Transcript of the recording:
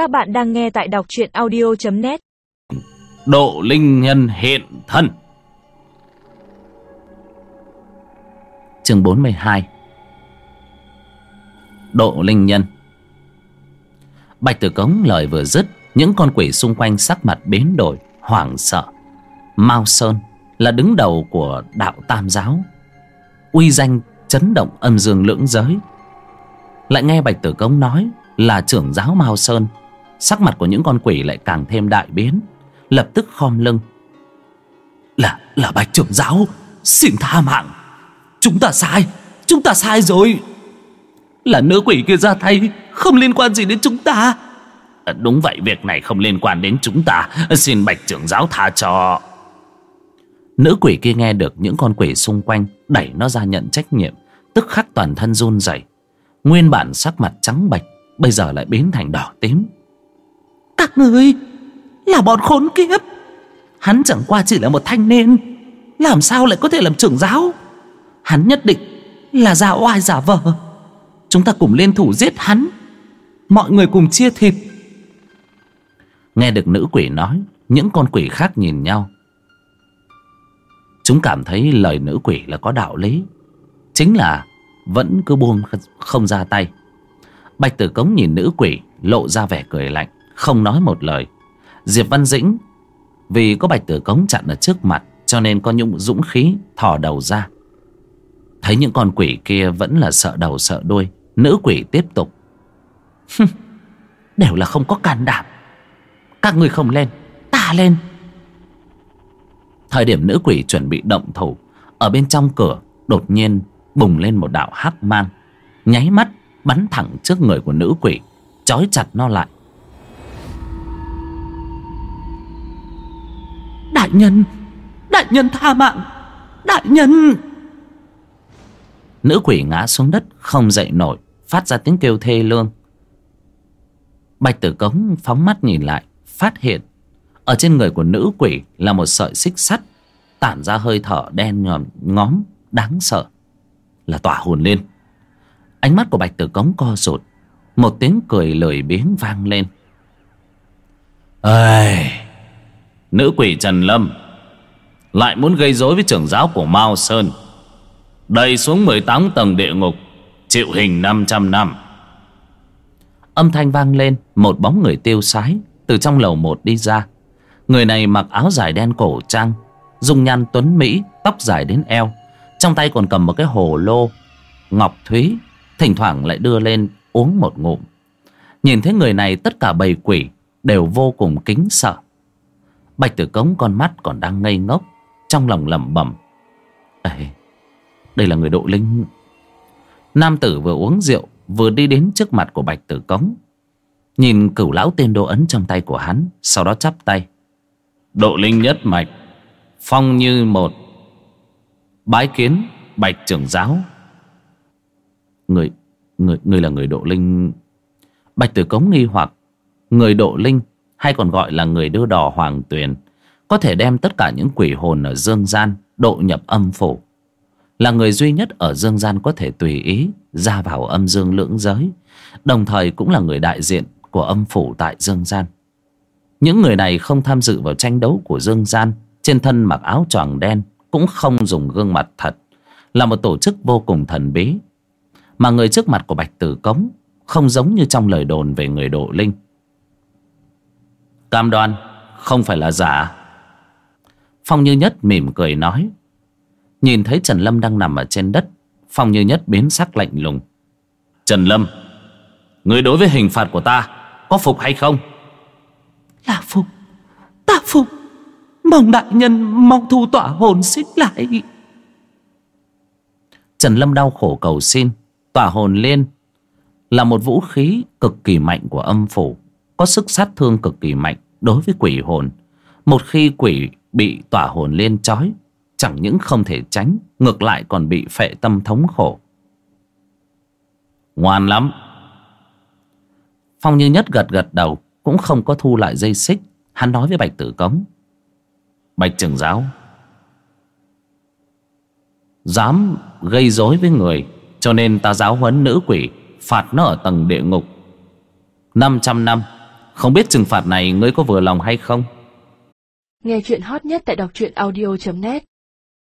Các bạn đang nghe tại đọc truyện audio.net Độ linh nhân hiện thân. Chương 42 Độ linh nhân. Bạch Tử Cống lời vừa dứt, Những con quỷ xung quanh sắc mặt biến đổi, Hoảng sợ. Mao Sơn là đứng đầu của đạo Tam Giáo. Uy danh chấn động âm dương lưỡng giới. Lại nghe Bạch Tử Cống nói Là trưởng giáo Mao Sơn Sắc mặt của những con quỷ lại càng thêm đại biến. Lập tức khom lưng. Là, là bạch trưởng giáo Xin tha mạng. Chúng ta sai, chúng ta sai rồi. Là nữ quỷ kia ra tay Không liên quan gì đến chúng ta. À, Đúng vậy, việc này không liên quan đến chúng ta. Xin bạch trưởng giáo tha cho. Nữ quỷ kia nghe được những con quỷ xung quanh Đẩy nó ra nhận trách nhiệm Tức khắc toàn thân run rẩy. Nguyên bản sắc mặt trắng bạch Bây giờ lại biến thành đỏ tím các người. Là bọn khốn kiếp. Hắn chẳng qua chỉ là một thanh niên. Làm sao lại có thể làm trưởng giáo? Hắn nhất định là giả oai giả vờ. Chúng ta cùng liên thủ giết hắn. Mọi người cùng chia thịt. Nghe được nữ quỷ nói, Những con quỷ khác nhìn nhau. Chúng cảm thấy lời nữ quỷ là có đạo lý. Chính là Vẫn cứ buông không ra tay. Bạch tử cống nhìn nữ quỷ, Lộ ra vẻ cười lạnh không nói một lời. Diệp văn dĩnh vì có bạch tử cống chặn ở trước mặt cho nên có những dũng khí thò đầu ra. Thấy những con quỷ kia vẫn là sợ đầu sợ đuôi nữ quỷ tiếp tục. Đều là không có can đảm. Các người không lên ta lên. Thời điểm nữ quỷ chuẩn bị động thủ ở bên trong cửa đột nhiên bùng lên một đạo hắc mang, nháy mắt bắn thẳng trước người của nữ quỷ trói chặt nó lại. Đại nhân. Đại nhân tha mạng. Đại nhân. Nữ quỷ ngã xuống đất Không dậy nổi Phát ra tiếng kêu thê lương. Bạch tử cống phóng mắt nhìn lại Phát hiện Ở trên người của nữ quỷ Là một sợi xích sắt Tản ra hơi thở đen nhòm ngóm Đáng sợ Là tỏa hồn lên. Ánh mắt của bạch tử cống co rụt Một tiếng cười lười biếng vang lên. Ây Nữ quỷ Trần Lâm Lại muốn gây rối với trưởng giáo của Mao Sơn Đầy xuống 18 tầng địa ngục, Chịu hình 500 năm. Âm thanh vang lên, Một bóng người tiêu sái Từ trong lầu một đi ra. Người này mặc áo dài đen cổ trang, Dung nhan tuấn Mỹ, Tóc dài đến eo, Trong tay còn cầm một cái hồ lô, Ngọc Thúy, Thỉnh thoảng lại đưa lên uống một ngụm. Nhìn thấy người này, tất cả bầy quỷ Đều vô cùng kính sợ. Bạch Tử Cống con mắt còn đang ngây ngốc Trong lòng lẩm bẩm. Ê, Đây là người độ linh. Nam tử vừa uống rượu Vừa đi đến trước mặt của Bạch Tử Cống. Nhìn cửu lão tên đô ấn trong tay của hắn Sau đó chắp tay. Độ linh nhất mạch Phong như một. Bái kiến Bạch trưởng giáo. Người Người, người là người độ linh. Bạch Tử Cống nghi hoặc Người độ linh hay còn gọi là người đưa đò hoàng tuyền, có thể đem tất cả những quỷ hồn ở dương gian độ nhập âm phủ. Là người duy nhất ở dương gian có thể tùy ý ra vào âm dương lưỡng giới, đồng thời cũng là người đại diện của âm phủ tại dương gian. Những người này không tham dự vào tranh đấu của dương gian, trên thân mặc áo choàng đen cũng không dùng gương mặt thật, là một tổ chức vô cùng thần bí. Mà người trước mặt của bạch tử cống không giống như trong lời đồn về người độ linh. Cam đoan không phải là giả. Phong Như Nhất mỉm cười nói. Nhìn thấy Trần Lâm đang nằm ở trên đất Phong Như Nhất biến sắc lạnh lùng. Trần Lâm Người đối với hình phạt của ta Có phục hay không? Là phục. Ta phục. Mong đại nhân mong thu tỏa hồn xích lại. Trần Lâm đau khổ cầu xin. Tỏa hồn liên Là một vũ khí cực kỳ mạnh của âm phủ có sức sát thương cực kỳ mạnh đối với quỷ hồn. Một khi quỷ bị tỏa hồn liên trói, chẳng những không thể tránh, ngược lại còn bị phệ tâm thống khổ. Ngoan lắm. Phong Như Nhất gật gật đầu, cũng không có thu lại dây xích. Hắn nói với Bạch Tử Cống. Bạch trưởng giáo, dám gây rối với người, cho nên ta giáo huấn nữ quỷ, phạt nó ở tầng địa ngục. 500 năm không biết trừng phạt này ngươi có vừa lòng hay không? Nghe chuyện hot nhất tại đọc truyện audio.net